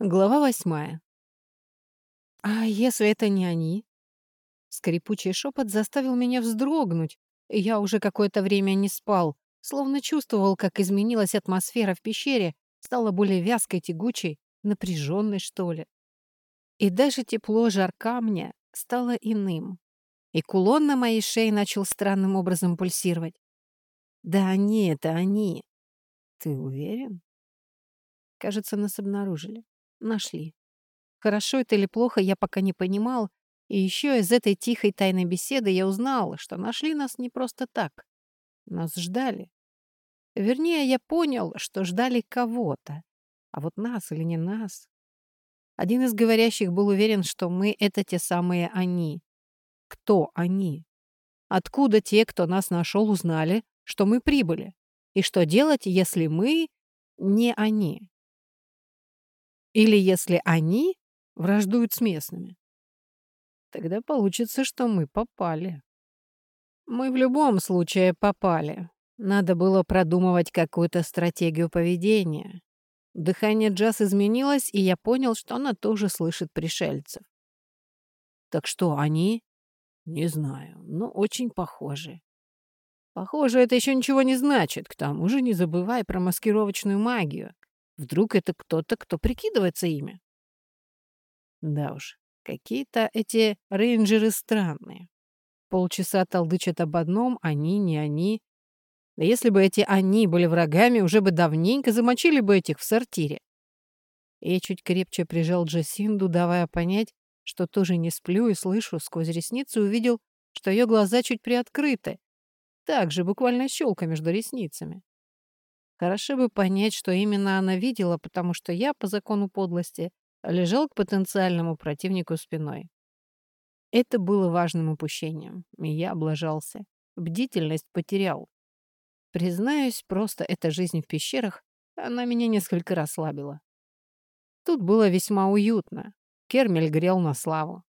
Глава восьмая. «А если это не они?» Скрипучий шепот заставил меня вздрогнуть, я уже какое-то время не спал, словно чувствовал, как изменилась атмосфера в пещере, стала более вязкой, тягучей, напряженной, что ли. И даже тепло жар камня стало иным. И кулон на моей шее начал странным образом пульсировать. «Да они это они!» «Ты уверен?» Кажется, нас обнаружили. Нашли. Хорошо это или плохо, я пока не понимал. И еще из этой тихой тайной беседы я узнал, что нашли нас не просто так. Нас ждали. Вернее, я понял, что ждали кого-то. А вот нас или не нас. Один из говорящих был уверен, что мы — это те самые они. Кто они? Откуда те, кто нас нашел, узнали, что мы прибыли? И что делать, если мы не они? Или если они враждуют с местными. Тогда получится, что мы попали. Мы в любом случае попали. Надо было продумывать какую-то стратегию поведения. Дыхание Джаз изменилось, и я понял, что она тоже слышит пришельцев. Так что они? Не знаю, но очень похожи. Похоже, это еще ничего не значит. К тому же не забывай про маскировочную магию. Вдруг это кто-то, кто прикидывается ими? Да уж, какие-то эти рейнджеры странные. Полчаса толдычат об одном, они, не они. Да если бы эти «они» были врагами, уже бы давненько замочили бы этих в сортире. Я чуть крепче прижал Джасинду, давая понять, что тоже не сплю и слышу, сквозь ресницы увидел, что ее глаза чуть приоткрыты. Так же, буквально щелка между ресницами. Хорошо бы понять, что именно она видела, потому что я, по закону подлости, лежал к потенциальному противнику спиной. Это было важным упущением, и я облажался. Бдительность потерял. Признаюсь, просто эта жизнь в пещерах, она меня несколько расслабила. Тут было весьма уютно. Кермель грел на славу.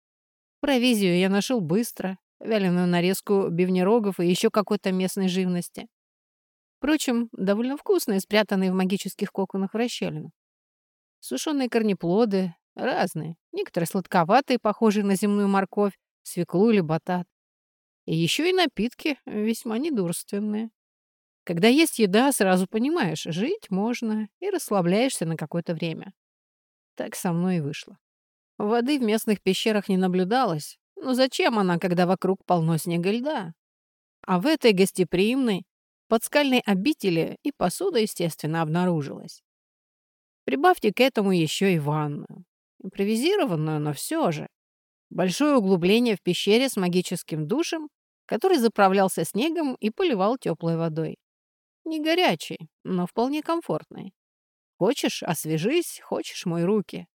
Провизию я нашел быстро, вяленую нарезку бивнерогов и еще какой-то местной живности. Впрочем, довольно вкусные, спрятанные в магических коконах расщелины. Сушеные корнеплоды, разные, некоторые сладковатые, похожие на земную морковь, свеклу или батат. И еще и напитки весьма недурственные. Когда есть еда, сразу понимаешь, жить можно и расслабляешься на какое-то время. Так со мной и вышло. Воды в местных пещерах не наблюдалось. Но зачем она, когда вокруг полно снега и льда? А в этой гостеприимной, подскальной обители и посуда, естественно, обнаружилась. Прибавьте к этому еще и ванную. Импровизированную, но все же. Большое углубление в пещере с магическим душем, который заправлялся снегом и поливал теплой водой. Не горячий, но вполне комфортный. Хочешь, освежись, хочешь, мой руки.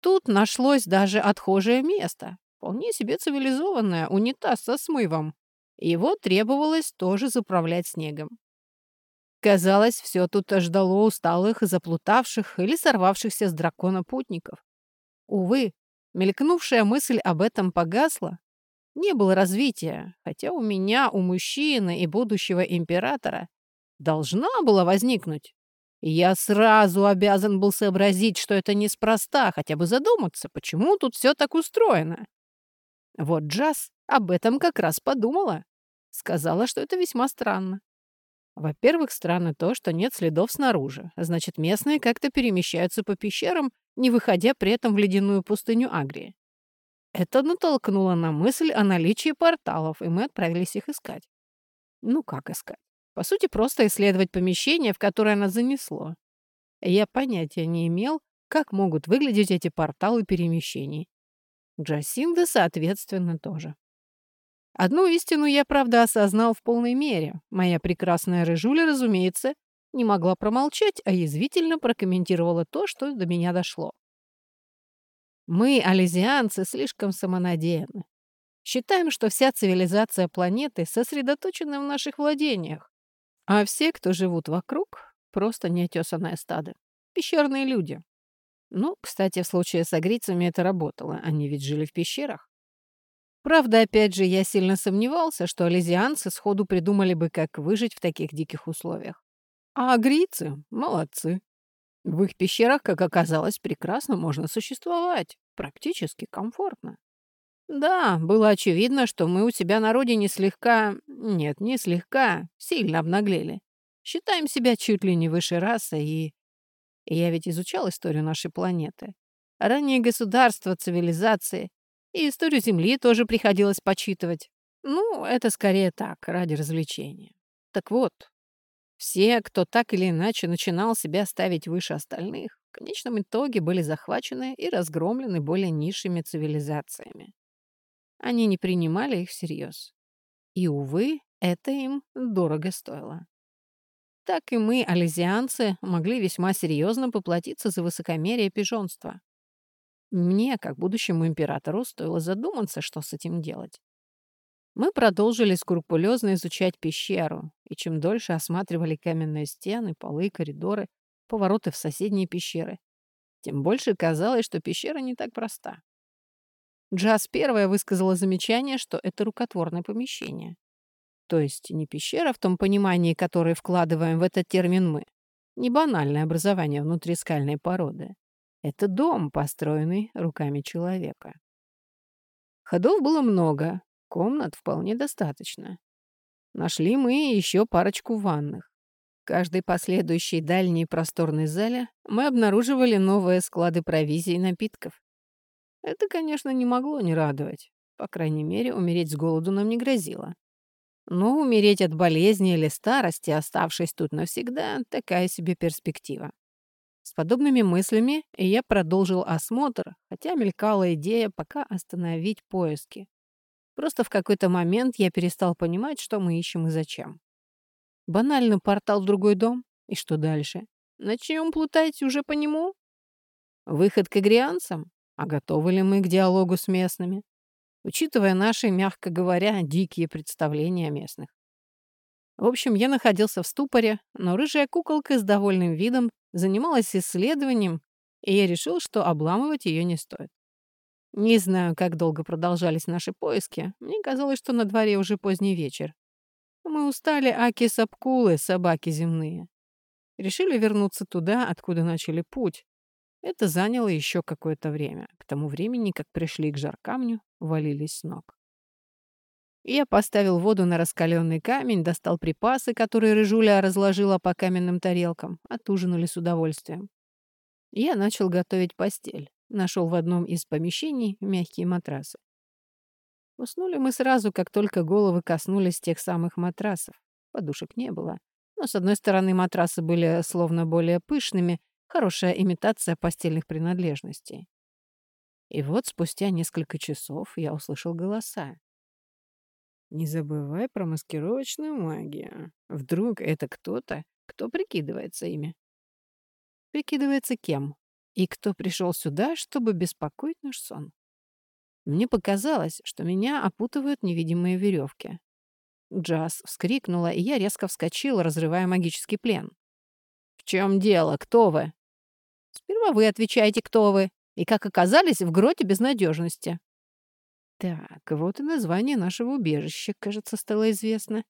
Тут нашлось даже отхожее место, вполне себе цивилизованное, унитаз со смывом, его требовалось тоже заправлять снегом. Казалось, все тут ждало усталых, заплутавших или сорвавшихся с дракона путников. Увы, мелькнувшая мысль об этом погасла. Не было развития, хотя у меня, у мужчины и будущего императора должна была возникнуть. я сразу обязан был сообразить, что это неспроста, хотя бы задуматься, почему тут все так устроено. Вот Джаз об этом как раз подумала. Сказала, что это весьма странно. Во-первых, странно то, что нет следов снаружи. Значит, местные как-то перемещаются по пещерам, не выходя при этом в ледяную пустыню Агрии. Это натолкнуло на мысль о наличии порталов, и мы отправились их искать. Ну, как искать? По сути, просто исследовать помещение, в которое нас занесло. Я понятия не имел, как могут выглядеть эти порталы перемещений. Джасинда, соответственно, тоже. Одну истину я, правда, осознал в полной мере. Моя прекрасная рыжуля, разумеется, не могла промолчать, а язвительно прокомментировала то, что до меня дошло. Мы, ализианцы, слишком самонадеянны. Считаем, что вся цивилизация планеты сосредоточена в наших владениях, а все, кто живут вокруг, просто неотесанное стадо. Пещерные люди. Ну, кстати, в случае с агрицами это работало. Они ведь жили в пещерах. Правда, опять же, я сильно сомневался, что ализианцы сходу придумали бы, как выжить в таких диких условиях. А агрийцы молодцы. В их пещерах, как оказалось, прекрасно можно существовать, практически комфортно. Да, было очевидно, что мы у себя на родине слегка... Нет, не слегка, сильно обнаглели. Считаем себя чуть ли не выше расы и... Я ведь изучал историю нашей планеты. Ранние государства, цивилизации. И историю Земли тоже приходилось почитывать. Ну, это скорее так, ради развлечения. Так вот, все, кто так или иначе начинал себя ставить выше остальных, в конечном итоге были захвачены и разгромлены более низшими цивилизациями. Они не принимали их всерьез. И, увы, это им дорого стоило. Так и мы, ализианцы, могли весьма серьезно поплатиться за высокомерие и пижонство. Мне, как будущему императору, стоило задуматься, что с этим делать. Мы продолжили скрупулезно изучать пещеру, и чем дольше осматривали каменные стены, полы, коридоры, повороты в соседние пещеры, тем больше казалось, что пещера не так проста. Джаз первая высказала замечание, что это рукотворное помещение. То есть не пещера в том понимании, которое вкладываем в этот термин мы, не банальное образование внутри скальной породы. Это дом, построенный руками человека. Ходов было много, Комнат вполне достаточно. Нашли мы еще парочку ванных. В каждой последующей дальней просторной зале мы обнаруживали новые склады провизии и напитков. Это, конечно, не могло не радовать. По крайней мере, умереть с голоду нам не грозило. Но умереть от болезни или старости, оставшись тут навсегда, такая себе перспектива. С подобными мыслями я продолжил осмотр, хотя мелькала идея пока остановить поиски. Просто в какой-то момент я перестал понимать, что мы ищем и зачем. Банально портал в другой дом? И что дальше? Начнем плутать уже по нему? Выход к игрианцам? А готовы ли мы к диалогу с местными? Учитывая наши, мягко говоря, дикие представления о местных. В общем, я находился в ступоре, но рыжая куколка с довольным видом занималась исследованием, и я решил, что обламывать ее не стоит. Не знаю, как долго продолжались наши поиски. Мне казалось, что на дворе уже поздний вечер. Мы устали аки-сапкулы, собаки земные. Решили вернуться туда, откуда начали путь. Это заняло еще какое-то время. К тому времени, как пришли к жаркамню, валились с ног. Я поставил воду на раскаленный камень, достал припасы, которые Рыжуля разложила по каменным тарелкам. Отужинали с удовольствием. Я начал готовить постель. Нашел в одном из помещений мягкие матрасы. Уснули мы сразу, как только головы коснулись тех самых матрасов. Подушек не было. Но, с одной стороны, матрасы были словно более пышными, хорошая имитация постельных принадлежностей. И вот спустя несколько часов я услышал голоса. «Не забывай про маскировочную магию. Вдруг это кто-то, кто прикидывается ими?» «Прикидывается кем?» И кто пришел сюда, чтобы беспокоить наш сон? Мне показалось, что меня опутывают невидимые веревки. Джаз вскрикнула, и я резко вскочил, разрывая магический плен. «В чем дело? Кто вы?» «Сперва вы отвечаете, кто вы, и как оказались в гроте безнадежности». Так, вот и название нашего убежища, кажется, стало известно.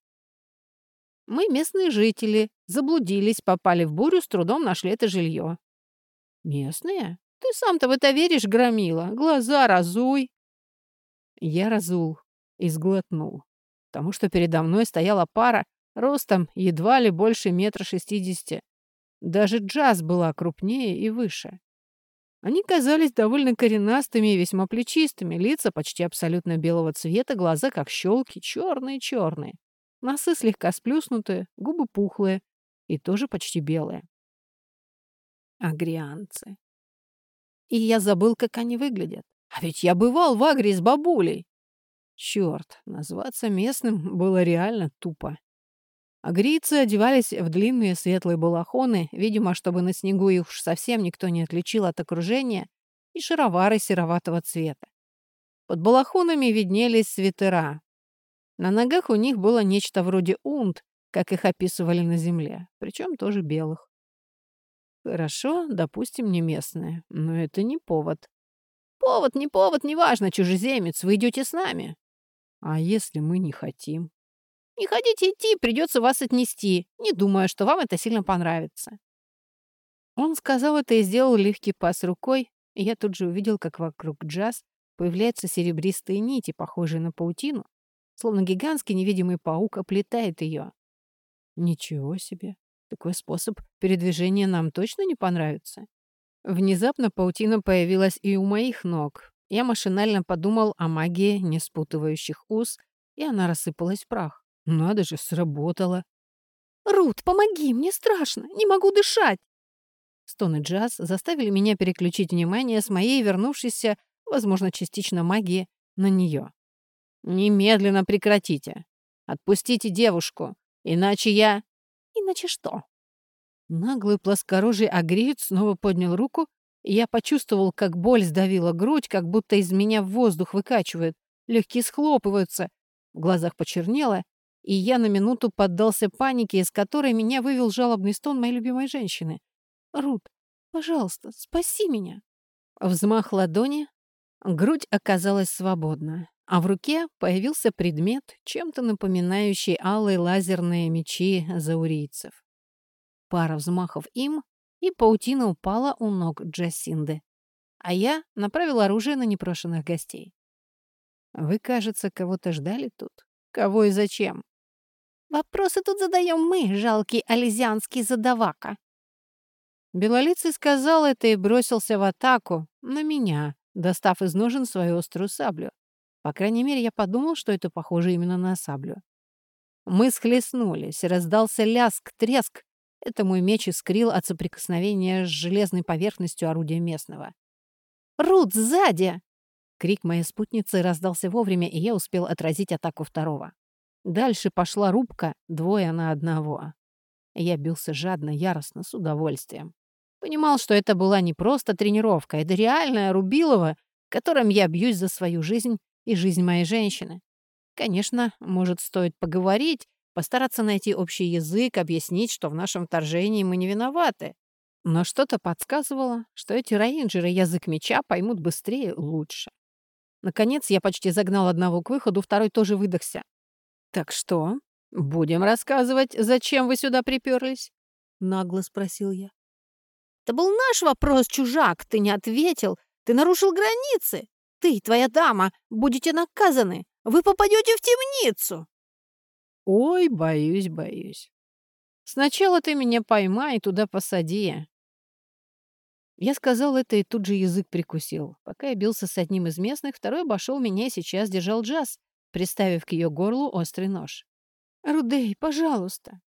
Мы местные жители, заблудились, попали в бурю, с трудом нашли это жилье. «Местные? Ты сам-то в это веришь, громила? Глаза разуй!» Я разул и сглотнул, потому что передо мной стояла пара ростом едва ли больше метра шестидесяти. Даже джаз была крупнее и выше. Они казались довольно коренастыми и весьма плечистыми, лица почти абсолютно белого цвета, глаза как щелки, черные-черные. Носы слегка сплюснутые, губы пухлые и тоже почти белые агрианцы. И я забыл, как они выглядят. А ведь я бывал в Агре с бабулей. Черт, назваться местным было реально тупо. Агрийцы одевались в длинные светлые балахоны, видимо, чтобы на снегу их уж совсем никто не отличил от окружения, и шаровары сероватого цвета. Под балахонами виднелись свитера. На ногах у них было нечто вроде унт, как их описывали на земле, причем тоже белых. Хорошо, допустим, не местная, но это не повод. Повод, не повод, неважно, чужеземец, вы идете с нами. А если мы не хотим? Не хотите идти, придется вас отнести, не думая, что вам это сильно понравится. Он сказал это и сделал легкий пас рукой, и я тут же увидел, как вокруг джаз появляются серебристые нити, похожие на паутину, словно гигантский невидимый паук оплетает ее. Ничего себе! Такой способ передвижения нам точно не понравится. Внезапно паутина появилась и у моих ног. Я машинально подумал о магии не спутывающих уз, и она рассыпалась в прах. Надо же, сработало. «Рут, помоги, мне страшно, не могу дышать!» Стоны джаз заставили меня переключить внимание с моей вернувшейся, возможно, частично магии, на нее. «Немедленно прекратите! Отпустите девушку, иначе я...» «Иначе что?» Наглый плоскорожий агриет снова поднял руку, и я почувствовал, как боль сдавила грудь, как будто из меня воздух выкачивают, легкие схлопываются, в глазах почернело, и я на минуту поддался панике, из которой меня вывел жалобный стон моей любимой женщины. «Рут, пожалуйста, спаси меня!» Взмах ладони, грудь оказалась свободна, а в руке появился предмет, чем-то напоминающий алые лазерные мечи заурийцев. Пара взмахов им, и паутина упала у ног Джасинды. А я направил оружие на непрошенных гостей. Вы, кажется, кого-то ждали тут? Кого и зачем? Вопросы тут задаем мы, жалкий ализианский задавака. Белолицый сказал это и бросился в атаку на меня, достав из ножен свою острую саблю. По крайней мере, я подумал, что это похоже именно на саблю. Мы схлестнулись, раздался ляск, треск, это мой меч искрил от соприкосновения с железной поверхностью орудия местного. «Рут, сзади!» Крик моей спутницы раздался вовремя, и я успел отразить атаку второго. Дальше пошла рубка, двое на одного. Я бился жадно, яростно, с удовольствием. Понимал, что это была не просто тренировка, это реальная Рубилова, которым я бьюсь за свою жизнь и жизнь моей женщины. Конечно, может, стоит поговорить, Постараться найти общий язык, объяснить, что в нашем вторжении мы не виноваты. Но что-то подсказывало, что эти рейнджеры язык меча поймут быстрее лучше. Наконец, я почти загнал одного к выходу, второй тоже выдохся. «Так что, будем рассказывать, зачем вы сюда приперлись?» — нагло спросил я. «Это был наш вопрос, чужак, ты не ответил. Ты нарушил границы. Ты и твоя дама будете наказаны. Вы попадете в темницу!» Ой, боюсь, боюсь. Сначала ты меня поймай и туда посади. Я сказал это и тут же язык прикусил. Пока я бился с одним из местных, второй обошел меня и сейчас держал джаз, приставив к ее горлу острый нож. «Рудей, пожалуйста!»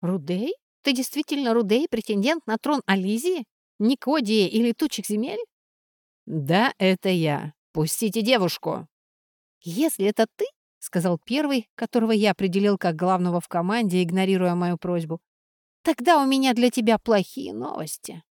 «Рудей? Ты действительно Рудей, претендент на трон Ализии? Никодии или летучих земель?» «Да, это я. Пустите девушку!» «Если это ты, — сказал первый, которого я определил как главного в команде, игнорируя мою просьбу. «Тогда у меня для тебя плохие новости».